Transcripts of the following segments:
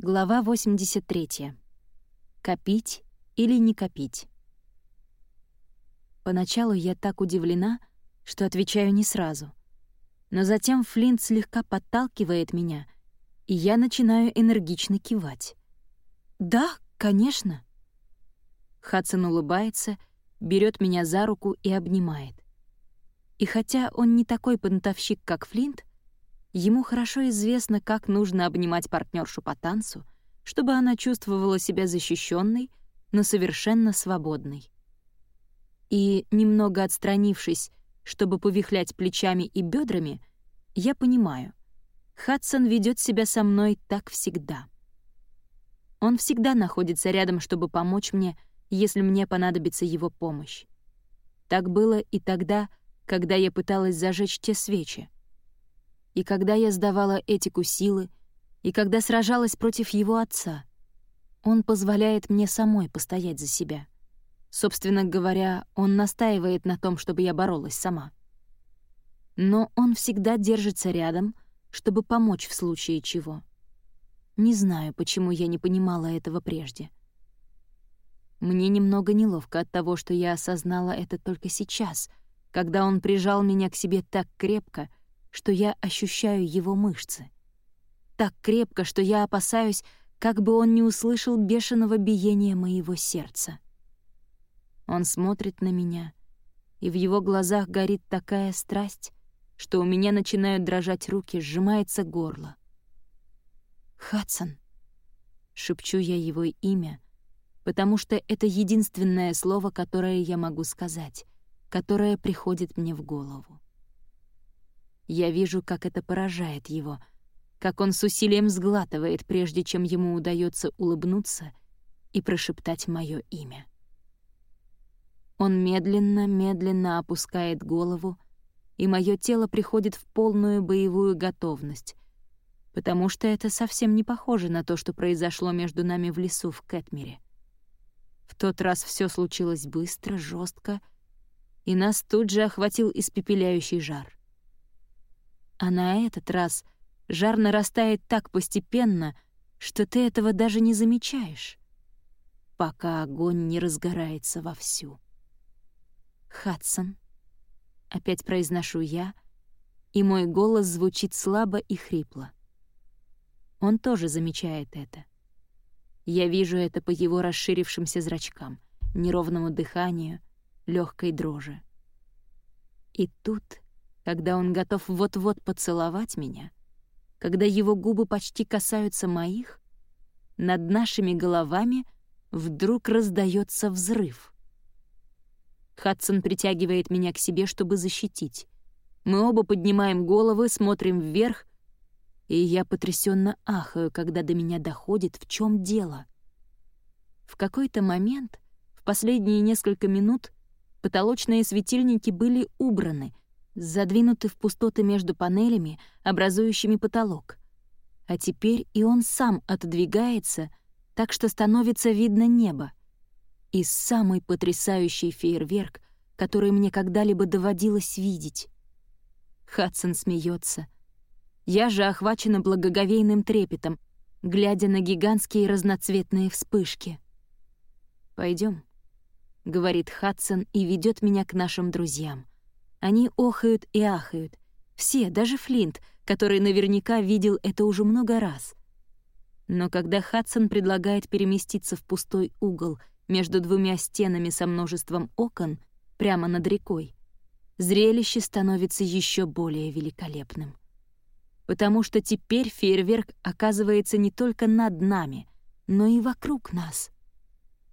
Глава 83. Копить или не копить? Поначалу я так удивлена, что отвечаю не сразу. Но затем Флинт слегка подталкивает меня, и я начинаю энергично кивать. «Да, конечно». Хадсон улыбается, берет меня за руку и обнимает. И хотя он не такой понтовщик, как Флинт, Ему хорошо известно, как нужно обнимать партнершу по танцу, чтобы она чувствовала себя защищенной, но совершенно свободной. И, немного отстранившись, чтобы повихлять плечами и бедрами, я понимаю, Хадсон ведет себя со мной так всегда. Он всегда находится рядом, чтобы помочь мне, если мне понадобится его помощь. Так было и тогда, когда я пыталась зажечь те свечи и когда я сдавала этику силы, и когда сражалась против его отца. Он позволяет мне самой постоять за себя. Собственно говоря, он настаивает на том, чтобы я боролась сама. Но он всегда держится рядом, чтобы помочь в случае чего. Не знаю, почему я не понимала этого прежде. Мне немного неловко от того, что я осознала это только сейчас, когда он прижал меня к себе так крепко, что я ощущаю его мышцы. Так крепко, что я опасаюсь, как бы он не услышал бешеного биения моего сердца. Он смотрит на меня, и в его глазах горит такая страсть, что у меня начинают дрожать руки, сжимается горло. «Хадсон», — шепчу я его имя, потому что это единственное слово, которое я могу сказать, которое приходит мне в голову. Я вижу, как это поражает его, как он с усилием сглатывает, прежде чем ему удается улыбнуться и прошептать мое имя. Он медленно-медленно опускает голову, и мое тело приходит в полную боевую готовность, потому что это совсем не похоже на то, что произошло между нами в лесу в Кэтмере. В тот раз все случилось быстро, жестко, и нас тут же охватил испепеляющий жар. А на этот раз жар нарастает так постепенно, что ты этого даже не замечаешь, пока огонь не разгорается вовсю. «Хадсон», — опять произношу я, и мой голос звучит слабо и хрипло. Он тоже замечает это. Я вижу это по его расширившимся зрачкам, неровному дыханию, легкой дрожи. И тут когда он готов вот-вот поцеловать меня, когда его губы почти касаются моих, над нашими головами вдруг раздается взрыв. Хадсон притягивает меня к себе, чтобы защитить. Мы оба поднимаем головы, смотрим вверх, и я потрясенно ахаю, когда до меня доходит, в чем дело. В какой-то момент, в последние несколько минут, потолочные светильники были убраны — задвинуты в пустоты между панелями, образующими потолок. А теперь и он сам отодвигается, так что становится видно небо. И самый потрясающий фейерверк, который мне когда-либо доводилось видеть. Хадсон смеется. Я же охвачена благоговейным трепетом, глядя на гигантские разноцветные вспышки. Пойдем, говорит Хадсон и ведет меня к нашим друзьям. Они охают и ахают. Все, даже Флинт, который наверняка видел это уже много раз. Но когда Хадсон предлагает переместиться в пустой угол между двумя стенами со множеством окон прямо над рекой, зрелище становится еще более великолепным. Потому что теперь фейерверк оказывается не только над нами, но и вокруг нас.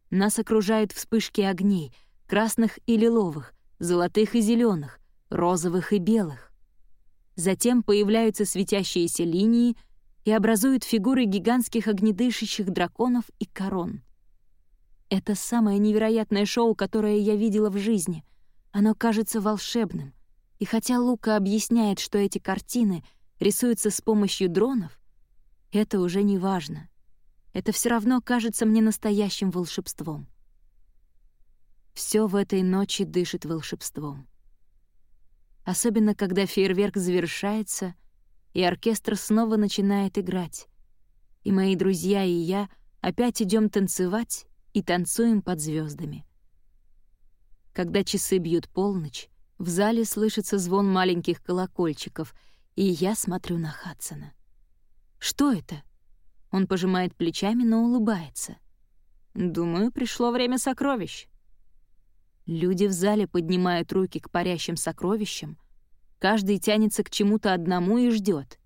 Нас окружают вспышки огней, красных и лиловых, золотых и зеленых, розовых и белых. Затем появляются светящиеся линии и образуют фигуры гигантских огнедышащих драконов и корон. Это самое невероятное шоу, которое я видела в жизни. Оно кажется волшебным. И хотя Лука объясняет, что эти картины рисуются с помощью дронов, это уже не важно. Это все равно кажется мне настоящим волшебством. Все в этой ночи дышит волшебством. Особенно, когда фейерверк завершается, и оркестр снова начинает играть. и мои друзья и я опять идем танцевать и танцуем под звездами. Когда часы бьют полночь, в зале слышится звон маленьких колокольчиков, и я смотрю на Хадсона. «Что это?» Он пожимает плечами, но улыбается. «Думаю, пришло время сокровищ». Люди в зале поднимают руки к парящим сокровищам. Каждый тянется к чему-то одному и ждет.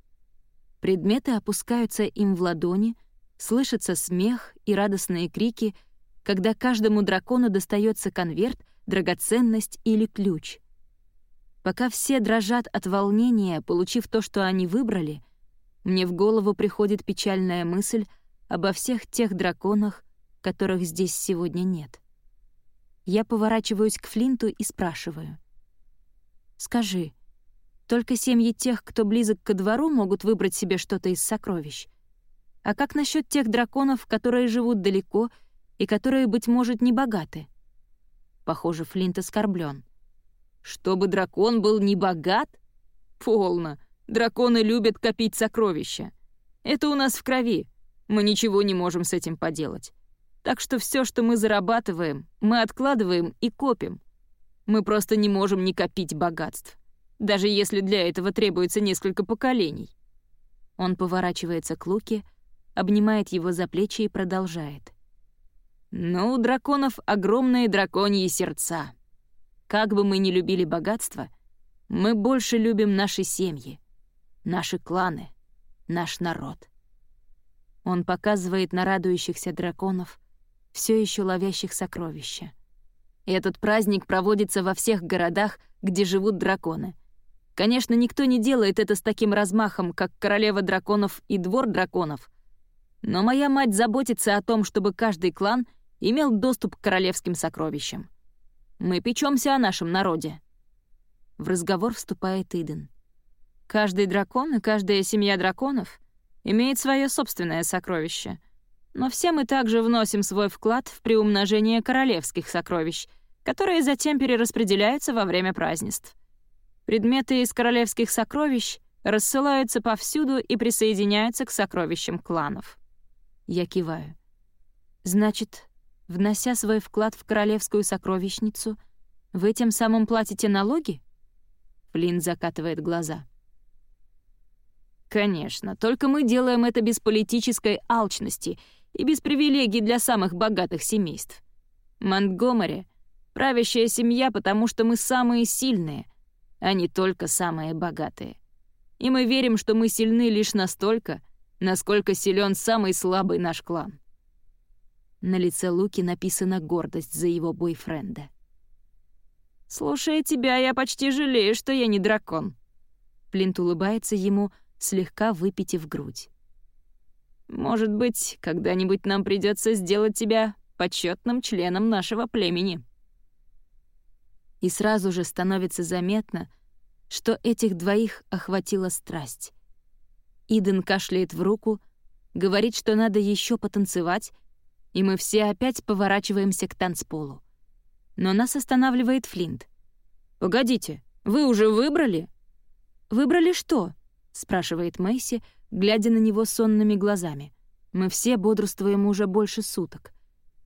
Предметы опускаются им в ладони, слышится смех и радостные крики, когда каждому дракону достается конверт, драгоценность или ключ. Пока все дрожат от волнения, получив то, что они выбрали, мне в голову приходит печальная мысль обо всех тех драконах, которых здесь сегодня нет. Я поворачиваюсь к Флинту и спрашиваю. «Скажи, только семьи тех, кто близок ко двору, могут выбрать себе что-то из сокровищ. А как насчет тех драконов, которые живут далеко и которые, быть может, не богаты? Похоже, Флинт оскорблен. Чтобы дракон был не богат? Полно. Драконы любят копить сокровища. Это у нас в крови. Мы ничего не можем с этим поделать. Так что все, что мы зарабатываем, мы откладываем и копим. Мы просто не можем не копить богатств даже если для этого требуется несколько поколений. Он поворачивается к Луке, обнимает его за плечи и продолжает. «Но у драконов огромные драконьи сердца. Как бы мы ни любили богатство, мы больше любим наши семьи, наши кланы, наш народ». Он показывает на радующихся драконов, все еще ловящих сокровища. Этот праздник проводится во всех городах, где живут драконы — Конечно, никто не делает это с таким размахом, как королева драконов и двор драконов. Но моя мать заботится о том, чтобы каждый клан имел доступ к королевским сокровищам. Мы печемся о нашем народе. В разговор вступает Иден. Каждый дракон и каждая семья драконов имеет свое собственное сокровище. Но все мы также вносим свой вклад в приумножение королевских сокровищ, которые затем перераспределяются во время празднеств. Предметы из королевских сокровищ рассылаются повсюду и присоединяются к сокровищам кланов. Я киваю. Значит, внося свой вклад в королевскую сокровищницу, вы тем самым платите налоги? Флинн закатывает глаза. Конечно, только мы делаем это без политической алчности и без привилегий для самых богатых семейств. Монтгомери — правящая семья, потому что мы самые сильные — а не только самые богатые. И мы верим, что мы сильны лишь настолько, насколько силен самый слабый наш клан. На лице Луки написана гордость за его бойфренда. «Слушая тебя, я почти жалею, что я не дракон». Плинт улыбается ему, слегка выпитив грудь. «Может быть, когда-нибудь нам придется сделать тебя почетным членом нашего племени» и сразу же становится заметно, что этих двоих охватила страсть. Иден кашляет в руку, говорит, что надо еще потанцевать, и мы все опять поворачиваемся к танцполу. Но нас останавливает Флинт. «Погодите, вы уже выбрали?» «Выбрали что?» — спрашивает Мэйси, глядя на него сонными глазами. Мы все бодрствуем уже больше суток.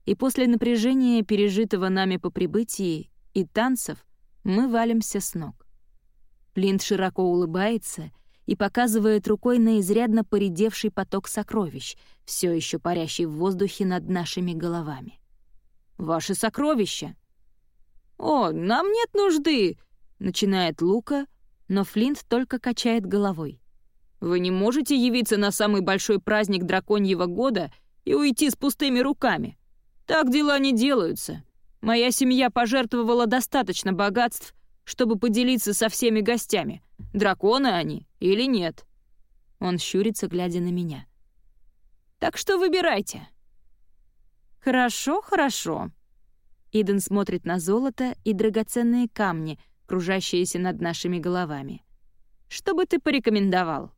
И после напряжения, пережитого нами по прибытии, и танцев мы валимся с ног. Плинт широко улыбается и показывает рукой на изрядно поредевший поток сокровищ, все еще парящий в воздухе над нашими головами. «Ваши сокровища!» «О, нам нет нужды!» — начинает Лука, но Флинт только качает головой. «Вы не можете явиться на самый большой праздник драконьего года и уйти с пустыми руками. Так дела не делаются. Моя семья пожертвовала достаточно богатств, чтобы поделиться со всеми гостями, драконы они или нет. Он щурится, глядя на меня. Так что выбирайте. Хорошо, хорошо. Иден смотрит на золото и драгоценные камни, кружащиеся над нашими головами. Что бы ты порекомендовал?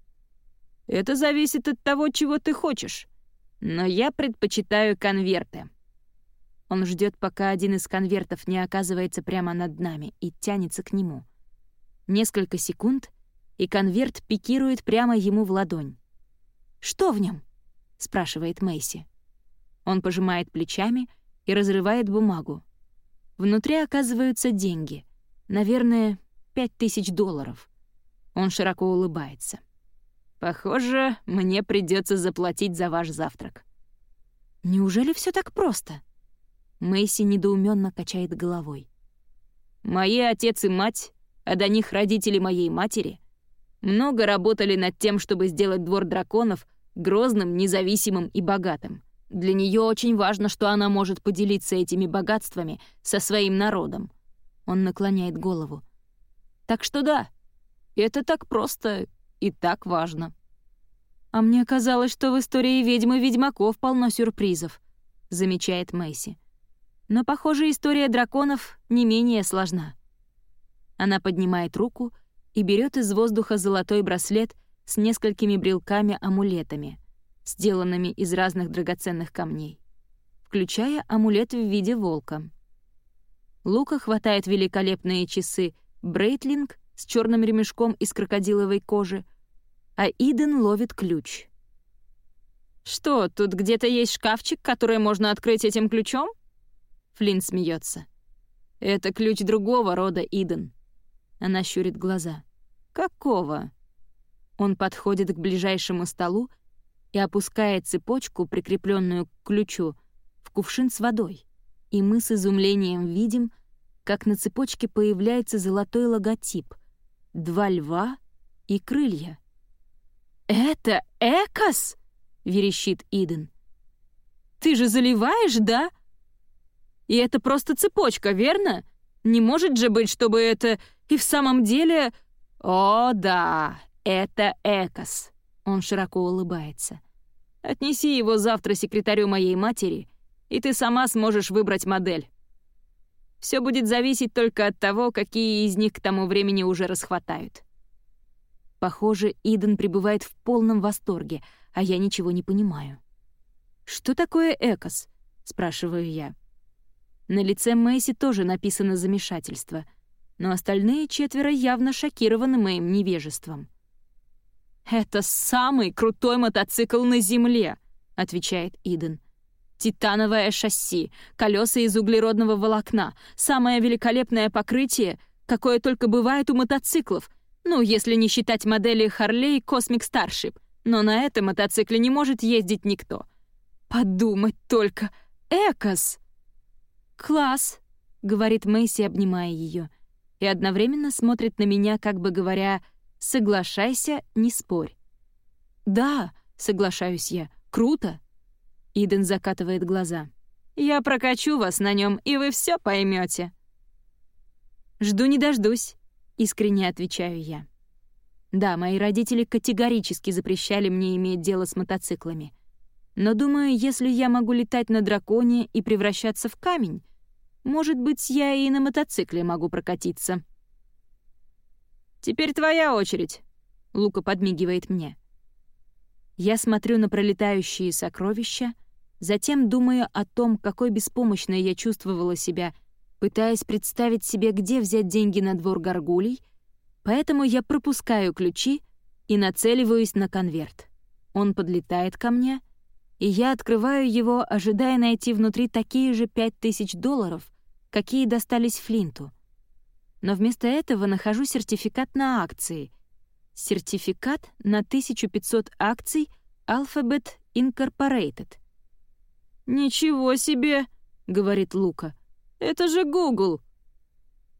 Это зависит от того, чего ты хочешь. Но я предпочитаю конверты. Он ждет, пока один из конвертов не оказывается прямо над нами и тянется к нему. Несколько секунд, и конверт пикирует прямо ему в ладонь. «Что в нем? — спрашивает Мэйси. Он пожимает плечами и разрывает бумагу. Внутри оказываются деньги. Наверное, пять тысяч долларов. Он широко улыбается. «Похоже, мне придется заплатить за ваш завтрак». «Неужели все так просто?» Мэйси недоуменно качает головой. «Мои отец и мать, а до них родители моей матери, много работали над тем, чтобы сделать двор драконов грозным, независимым и богатым. Для нее очень важно, что она может поделиться этими богатствами со своим народом. Он наклоняет голову. Так что да, это так просто и так важно. А мне казалось, что в истории ведьмы ведьмаков полно сюрпризов, замечает Мэйси. Но, похоже, история драконов не менее сложна. Она поднимает руку и берет из воздуха золотой браслет с несколькими брелками-амулетами, сделанными из разных драгоценных камней, включая амулет в виде волка. Лука хватает великолепные часы Брейтлинг с черным ремешком из крокодиловой кожи, а Иден ловит ключ. «Что, тут где-то есть шкафчик, который можно открыть этим ключом?» Флинн смеется. «Это ключ другого рода, Иден». Она щурит глаза. «Какого?» Он подходит к ближайшему столу и опускает цепочку, прикрепленную к ключу, в кувшин с водой. И мы с изумлением видим, как на цепочке появляется золотой логотип — два льва и крылья. «Это Экос!» — верещит Иден. «Ты же заливаешь, да? И это просто цепочка, верно? Не может же быть, чтобы это и в самом деле...» «О, да, это Экос!» — он широко улыбается. «Отнеси его завтра секретарю моей матери, и ты сама сможешь выбрать модель. Все будет зависеть только от того, какие из них к тому времени уже расхватают. Похоже, Иден пребывает в полном восторге, а я ничего не понимаю. «Что такое Экос?» — спрашиваю я. На лице Мэйси тоже написано замешательство, но остальные четверо явно шокированы моим невежеством. «Это самый крутой мотоцикл на Земле», — отвечает Иден. Титановое шасси, колеса из углеродного волокна, самое великолепное покрытие, какое только бывает у мотоциклов, ну, если не считать модели Harley Cosmic Starship, но на этом мотоцикле не может ездить никто. Подумать только, Экос! «Класс!» — говорит Мэйси, обнимая ее, и одновременно смотрит на меня, как бы говоря, «Соглашайся, не спорь». «Да», — соглашаюсь я, — «круто!» Иден закатывает глаза. «Я прокачу вас на нем, и вы все поймете. «Жду не дождусь», — искренне отвечаю я. Да, мои родители категорически запрещали мне иметь дело с мотоциклами. Но думаю, если я могу летать на драконе и превращаться в камень, может быть, я и на мотоцикле могу прокатиться. «Теперь твоя очередь», — Лука подмигивает мне. Я смотрю на пролетающие сокровища — Затем думаю о том, какой беспомощной я чувствовала себя, пытаясь представить себе, где взять деньги на двор горгулей, поэтому я пропускаю ключи и нацеливаюсь на конверт. Он подлетает ко мне, и я открываю его, ожидая найти внутри такие же пять тысяч долларов, какие достались Флинту. Но вместо этого нахожу сертификат на акции. Сертификат на 1500 акций Alphabet Incorporated — «Ничего себе!» — говорит Лука. «Это же Гугл!»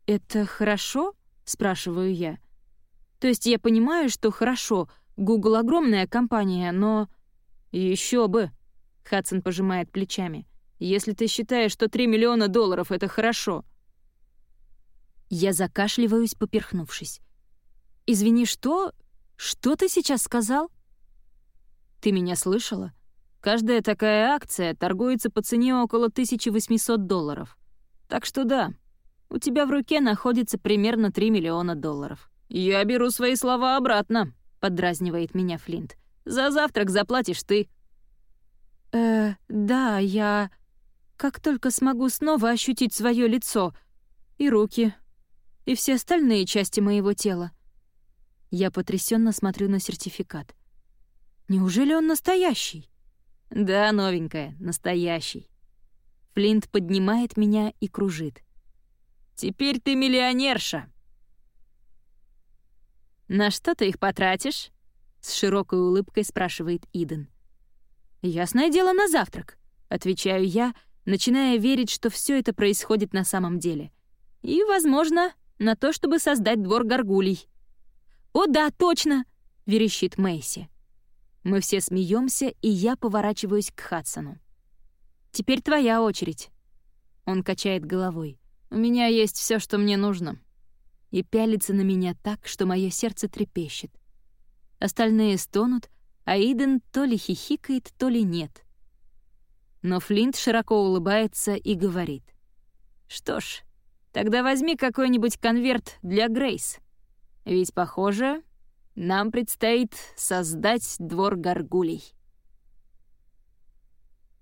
«Это хорошо?» — спрашиваю я. То есть я понимаю, что хорошо, Гугл огромная компания, но... Еще бы!» — Хадсон пожимает плечами. «Если ты считаешь, что 3 миллиона долларов — это хорошо». Я закашливаюсь, поперхнувшись. «Извини, что? Что ты сейчас сказал?» «Ты меня слышала?» Каждая такая акция торгуется по цене около 1800 долларов. Так что да, у тебя в руке находится примерно 3 миллиона долларов. «Я беру свои слова обратно», — поддразнивает меня Флинт. «За завтрак заплатишь ты». «Э, да, я... Как только смогу снова ощутить свое лицо и руки, и все остальные части моего тела». Я потрясенно смотрю на сертификат. «Неужели он настоящий?» «Да, новенькая, настоящий». Флинт поднимает меня и кружит. «Теперь ты миллионерша!» «На что ты их потратишь?» — с широкой улыбкой спрашивает Иден. «Ясное дело, на завтрак», — отвечаю я, начиная верить, что все это происходит на самом деле. И, возможно, на то, чтобы создать двор горгулей. «О да, точно!» — верещит Мэйси. Мы все смеемся, и я поворачиваюсь к Хадсону. «Теперь твоя очередь». Он качает головой. «У меня есть все, что мне нужно». И пялится на меня так, что мое сердце трепещет. Остальные стонут, а Иден то ли хихикает, то ли нет. Но Флинт широко улыбается и говорит. «Что ж, тогда возьми какой-нибудь конверт для Грейс. Ведь, похоже, нам предстоит создать двор горгулей».